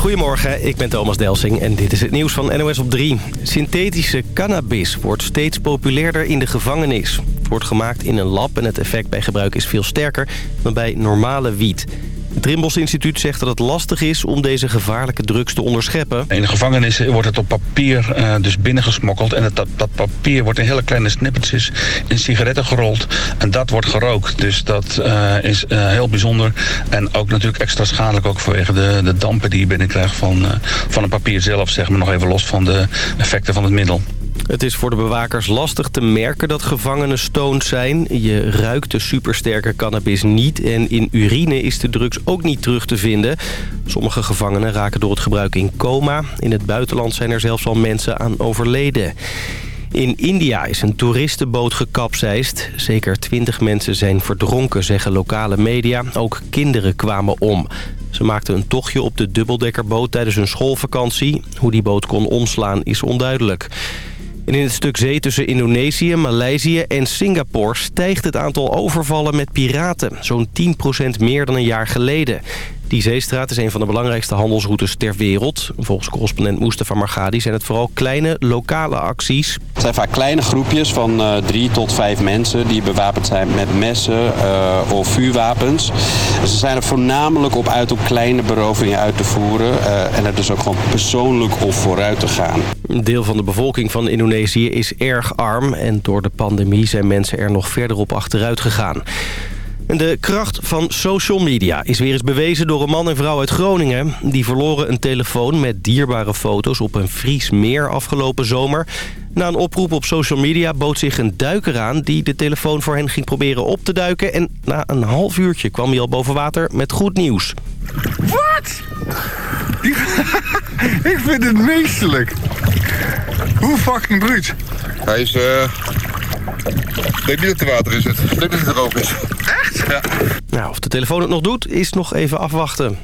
Goedemorgen, ik ben Thomas Delsing en dit is het nieuws van NOS op 3. Synthetische cannabis wordt steeds populairder in de gevangenis. Het wordt gemaakt in een lab en het effect bij gebruik is veel sterker dan bij normale wiet. Het Trimbos Instituut zegt dat het lastig is om deze gevaarlijke drugs te onderscheppen. In de gevangenis wordt het op papier uh, dus binnengesmokkeld. En het, dat, dat, papier wordt in hele kleine snippetjes in sigaretten gerold. En dat wordt gerookt. Dus dat uh, is uh, heel bijzonder. En ook natuurlijk extra schadelijk ook vanwege de, de dampen die je binnenkrijgt van, van het papier zelf. Zeg maar nog even los van de effecten van het middel. Het is voor de bewakers lastig te merken dat gevangenen stoned zijn. Je ruikt de supersterke cannabis niet en in urine is de drugs ook niet terug te vinden. Sommige gevangenen raken door het gebruik in coma. In het buitenland zijn er zelfs al mensen aan overleden. In India is een toeristenboot gekapseist. Zeker twintig mensen zijn verdronken, zeggen lokale media. Ook kinderen kwamen om. Ze maakten een tochtje op de dubbeldekkerboot tijdens hun schoolvakantie. Hoe die boot kon omslaan is onduidelijk. In het stuk zee tussen Indonesië, Maleisië en Singapore... stijgt het aantal overvallen met piraten. Zo'n 10% meer dan een jaar geleden. Die zeestraat is een van de belangrijkste handelsroutes ter wereld. Volgens correspondent Mustafa Margadi zijn het vooral kleine lokale acties. Het zijn vaak kleine groepjes van uh, drie tot vijf mensen die bewapend zijn met messen uh, of vuurwapens. Ze zijn er voornamelijk op uit om kleine berovingen uit te voeren uh, en er dus ook gewoon persoonlijk of vooruit te gaan. Een deel van de bevolking van Indonesië is erg arm en door de pandemie zijn mensen er nog verder op achteruit gegaan. En de kracht van social media is weer eens bewezen door een man en vrouw uit Groningen. Die verloren een telefoon met dierbare foto's op een Fries meer afgelopen zomer. Na een oproep op social media bood zich een duiker aan... die de telefoon voor hen ging proberen op te duiken. En na een half uurtje kwam hij al boven water met goed nieuws. Wat? Ik vind het meestelijk. Hoe fucking bruut. Hij is... Uh... Ik denk niet dat het water is. Het. Ik denk dat het droog is. Echt? Ja. Nou, of de telefoon het nog doet, is nog even afwachten.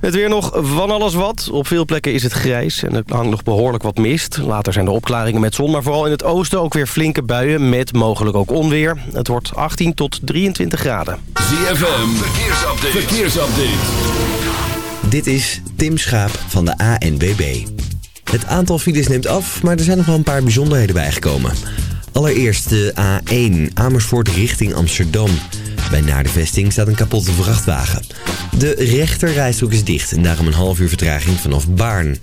Het weer nog van alles wat. Op veel plekken is het grijs en er hangt nog behoorlijk wat mist. Later zijn er opklaringen met zon, maar vooral in het oosten ook weer flinke buien... met mogelijk ook onweer. Het wordt 18 tot 23 graden. ZFM, verkeersupdate. verkeersupdate. Dit is Tim Schaap van de ANWB. Het aantal files neemt af, maar er zijn nog wel een paar bijzonderheden bijgekomen. Allereerst de A1 Amersfoort richting Amsterdam. Bij naar de vesting staat een kapotte vrachtwagen. De rechterrijstrook is dicht en daarom een half uur vertraging vanaf Baarn.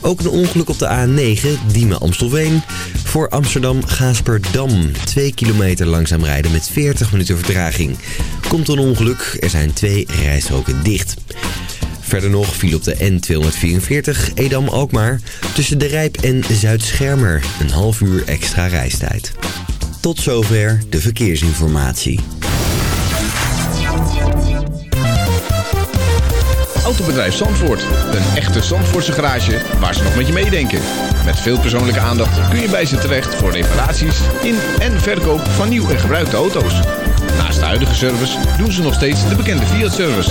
Ook een ongeluk op de A9, Diemen-Amstelveen. Voor Amsterdam-Gaasperdam. 2 kilometer langzaam rijden met 40 minuten vertraging. Komt een ongeluk, er zijn twee rijstroken dicht. Verder nog viel op de N244 Edam-Alkmaar tussen de Rijp en Zuid-Schermer een half uur extra reistijd. Tot zover de verkeersinformatie. Autobedrijf Zandvoort. Een echte Zandvoortse garage waar ze nog met je meedenken. Met veel persoonlijke aandacht kun je bij ze terecht voor reparaties in en verkoop van nieuw en gebruikte auto's. Naast de huidige service doen ze nog steeds de bekende Fiat-service.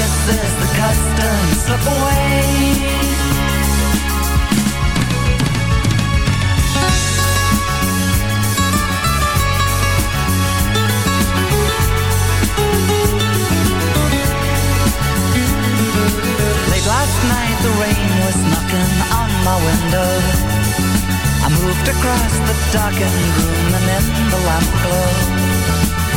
Notices the customs slip away. Last night the rain was knocking on my window I moved across the darkened room and in the lamp glow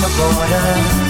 The border.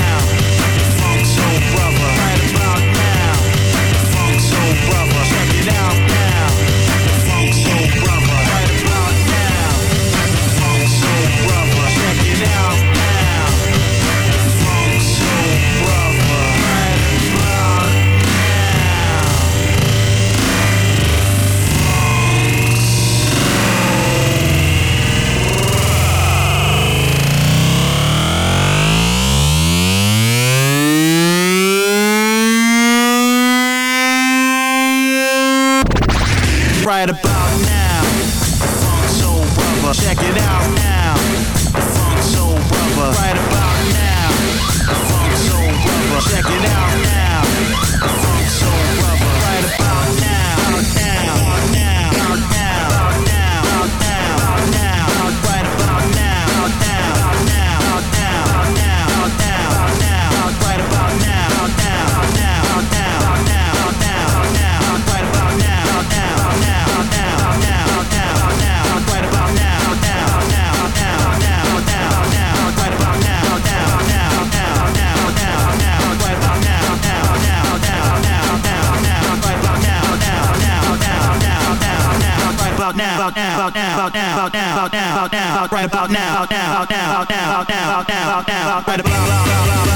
About now, about now, about now, about now, about now, about now, about now. Right about now, now, now, now, now, now, now. Right about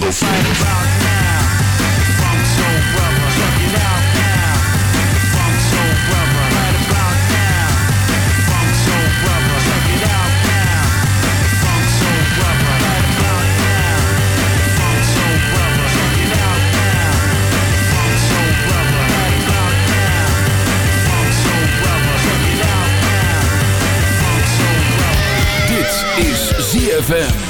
Dit is ZFM.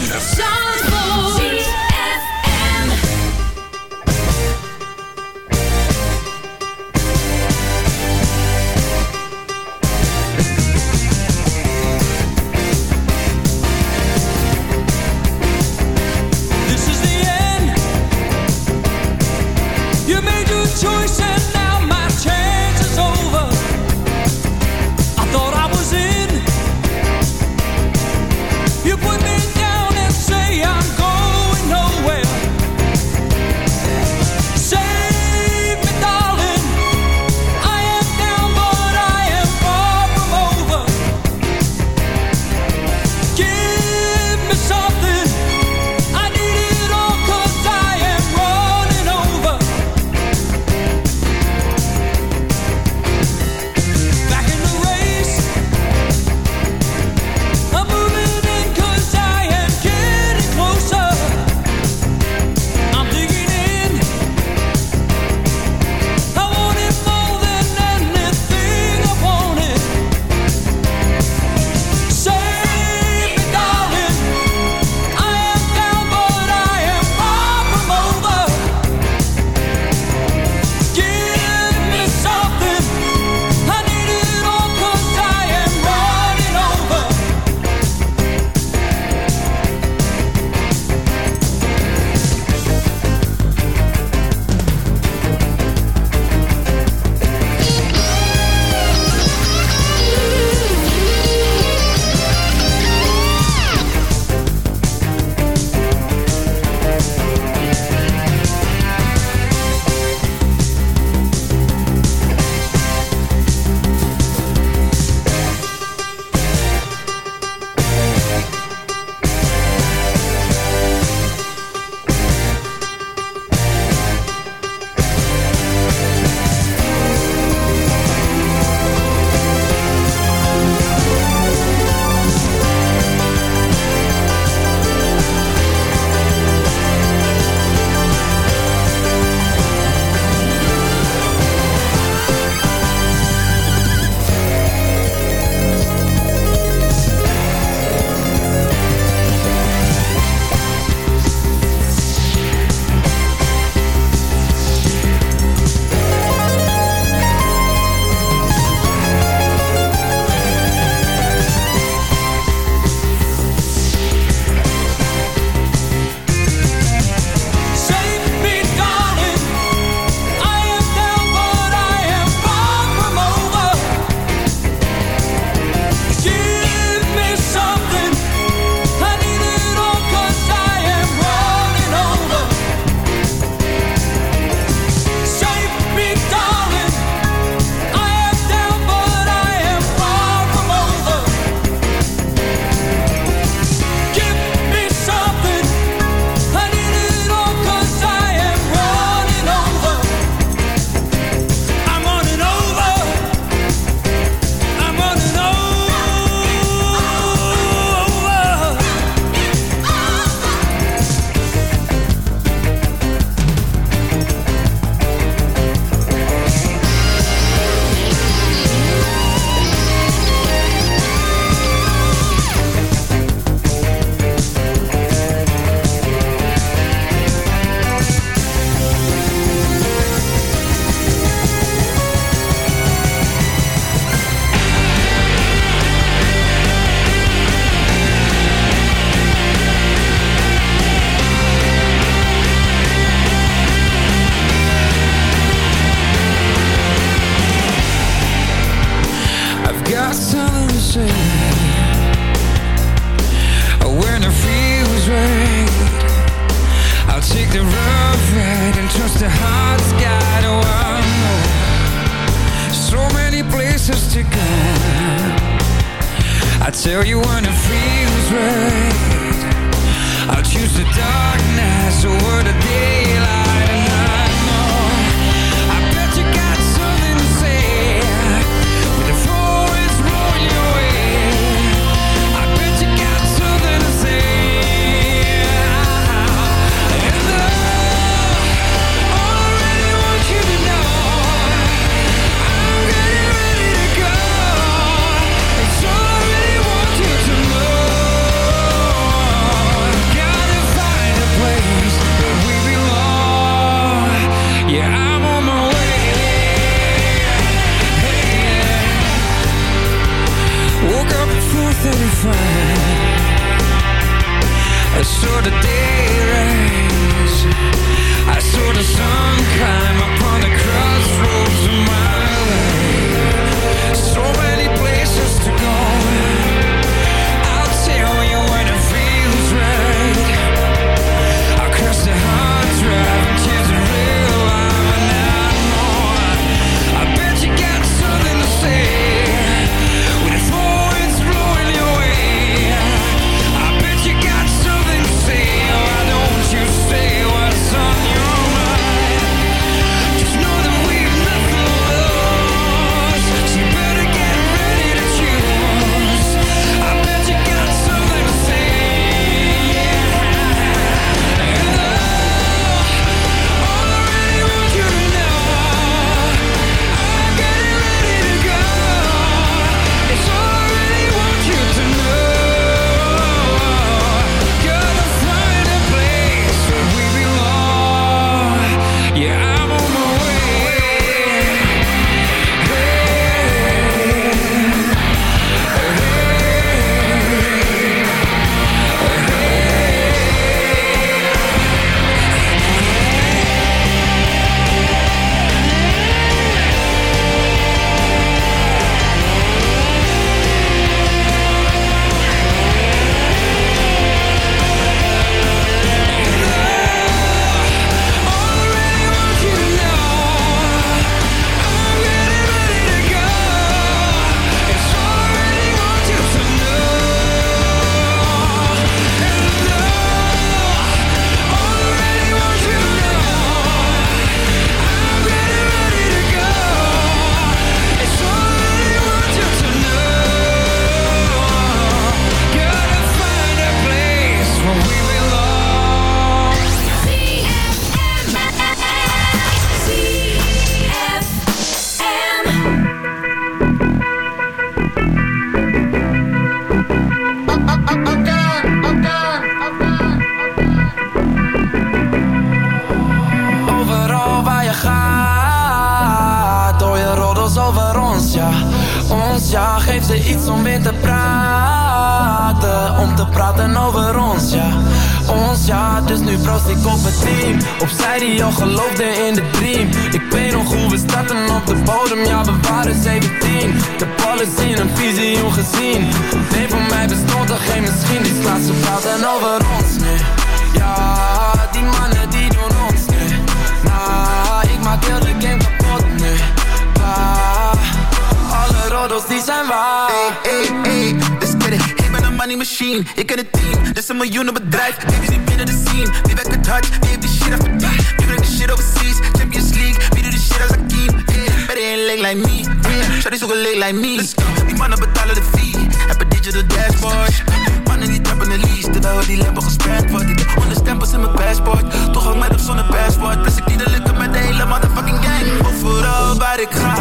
ik ga.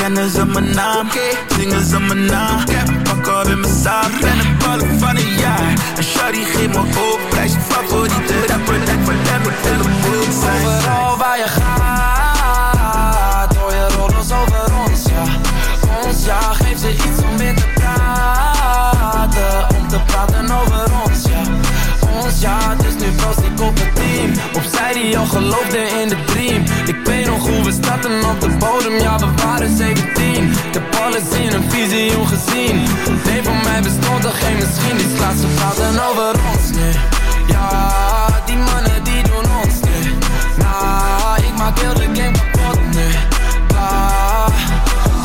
Kennen ze mijn naam, zingen ze mijn naam. Ik heb een pak op in mijn zaak, ben een ballen van een jaar. En shawty geeft me hoop, prijs je favoriete rapper Lijkt voor rapper, hele boel zijn Overal waar je gaat, hoor je rollers over ons, ja. Ons, ja, geef ze iets om in te praten Om te praten over ons, ja. Ons, ja, dus nu vast ik op het team. Opzij die al geloofde in de zaten op de bodem, ja we waren 17 De ballen zien een visioen gezien. Nee, voor mij bestond er geen misschien. Die ze praten over ons, nee. Ja, die mannen die doen ons, nee. Nah, ik maak heel de game kapot, nee. Bah,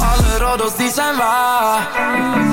alle roddels die zijn waar.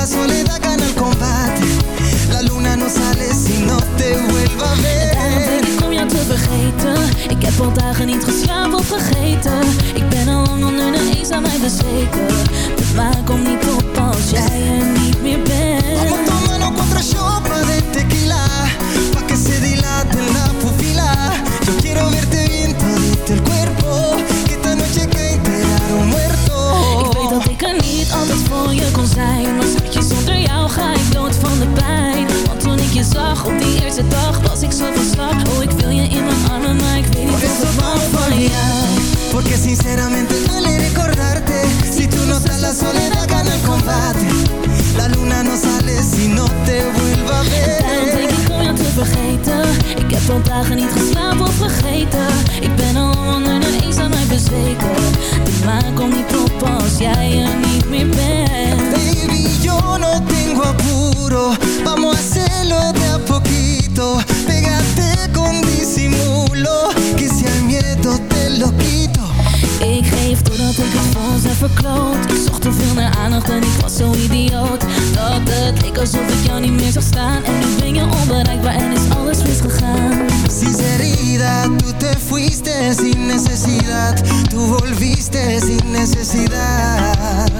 La soledad gana el combate. La luna no sale si no te vuelva a ver. denk ik om jou te vergeten. Ik heb al dagen niet geslapen of vergeten. Ik ben al lang onder de eens aan mij bezweken. De maan komt niet op als jij er niet meer bent. Zag op die eerste dag Was ik zo van slag. Oh, ik wil je in mijn armen Maar ik weet niet Por of ik hou van jou olvidarte Porque sinceramente duele recordarte Si tú no estás la soledad gana el combate. La luna no sale si no te vuelva a Daarom ver denk ik om jou te vergeten. Ik heb al dagen niet geslapen of vergeten. Ik ben al onder de eens aan mij bezweken. De maan komt niet op als jij er niet meer bent. Baby, yo no tengo apuro Vamos a hacerlo de a poquito. Pégate con disimulo Que si hay miedo te lo quito. Ik geef doordat ik het ons heb verkloot. Ik zocht te veel naar aandacht en ik was zo idioot. Dat het leek alsof ik jou niet meer zag staan. En nu ben je onbereikbaar en is alles misgegaan. Sinceridad, tú te fuiste sin necesidad. Tú volviste sin necesidad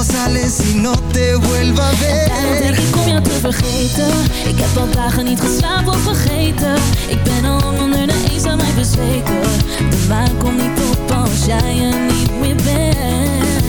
no sale si no te vuelva a denk ik om jou te vergeten. Ik heb al dagen niet geslapen of vergeten. Ik ben al onder de eens aan mij bezweken. De maan komt niet op als jij er niet meer bent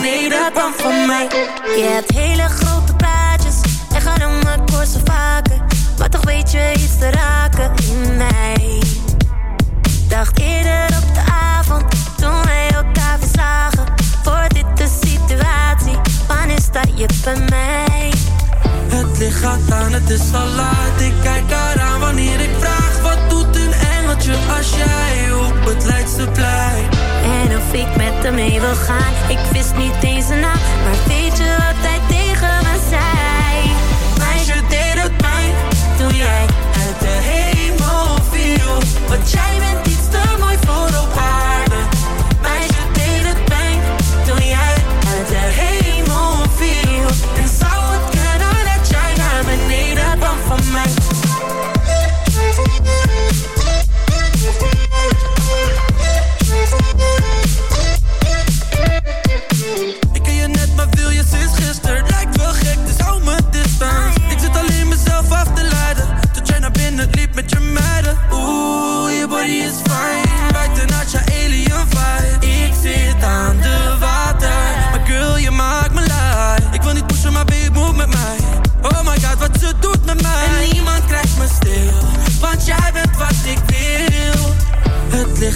naar beneden kwam van mij? Je hebt hele grote praatjes en gaan om het korsen vaker. Maar toch weet je iets te raken in mij. Dacht eerder op de avond toen wij elkaar weer zagen. Voor dit de situatie, wanneer sta je bij mij? Het licht gaat aan, het is al laat. Ik kijk eraan wanneer ik vraag: wat doet een engeltje als jij op het Leidseplein? En of ik met hem mee wil gaan, ik wist niet eens een naam. Maar weet je wat hij tegen me zei? Meisje deed het pijn toen jij uit de hemel viel. Want jij bent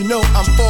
you know I'm for